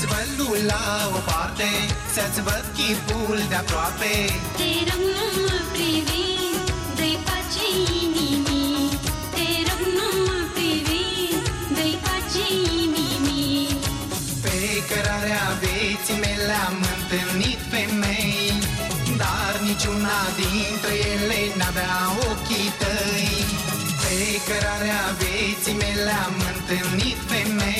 Să-ți văd la o parte Să-ți văd chipul de aproape Te rog nu mă privi Dă-i pace inimii. Te rog nu mă privi Dă-i pace inimii. Pe cărarea vieții mele am întâlnit femei Dar niciuna dintre ele n-avea ochii tăi. Pe cărarea vieții mele am întâlnit femei Dar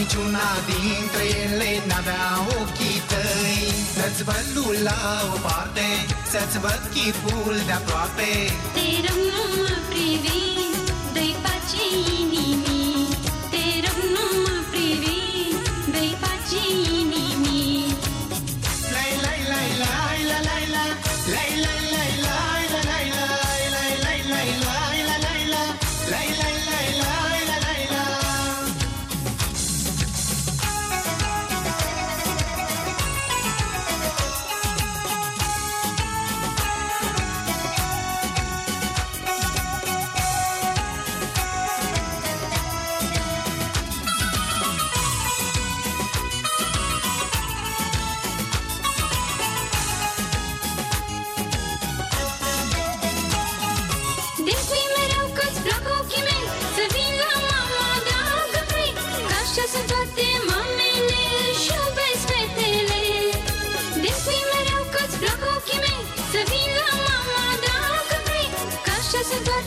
niciuna dintre ele n-avea ochii tăi. Să-ți văd la o parte Să-ți văd chipul de aproape Te rog nu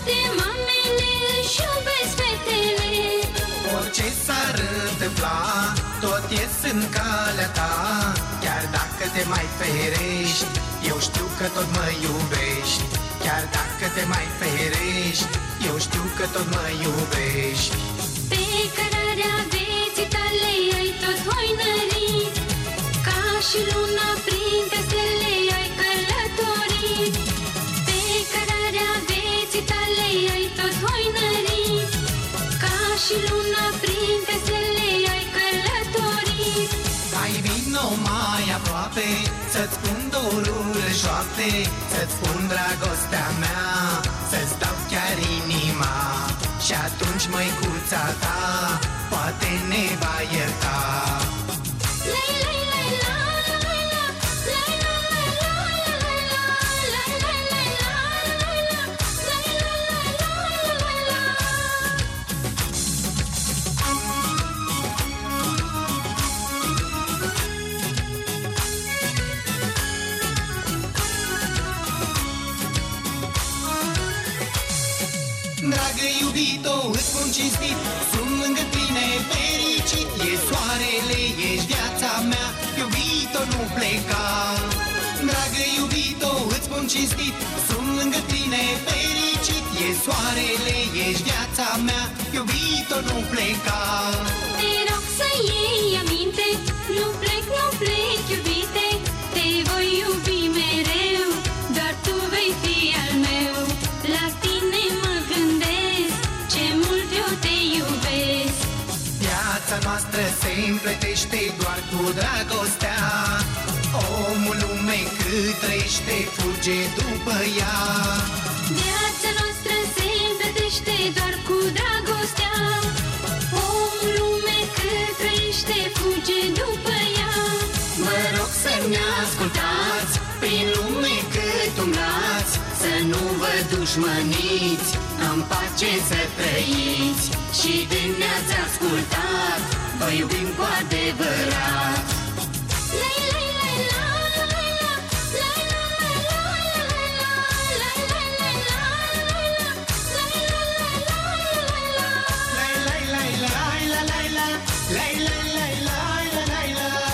toate mamele Și iubesc fetele. Orice s-ar întâmpla Tot ies în calea ta. Chiar dacă te mai ferești Eu știu că tot mă iubești. Chiar dacă te mai ferești Eu știu că tot mă iubești. Pe cărarea vieții tale ai tot hoinărit Ca și luna mai aproape Să-ți spun dorul șoapte Să-ți spun dragostea mea Să-ți dau chiar inima. Și atunci măicuța ta Poate ne va ierta Dragă iubito, îți spun cinstit Sunt lângă tine fericit E soarele, ești viața mea Iubito, nu pleca. Dragă iubito, îți spun cinstit Sunt lângă tine fericit E soarele, ești viața mea Iubito, nu pleca Viața noastră se împletește doar cu dragostea. Omul lume cât trăiește fuge după ea. Viața noastră se împletește doar cu dragostea. Omul lume cât trăiește fuge după ea. Vă rog să-mi ascultați Prin lume. cât umblați Să nu vă dușmăniți În pace să trăiți Și din ne-ați ascultat Vă iubim cu adevărat Lai, lai, lai, la, lai, la, lai, la, lai, la, lai, la, lai, lai, lai, la, lai, la, lai, la, lai, lai, lai, la. Lai, lai, lai, lai, la, lai, la Lai, lai,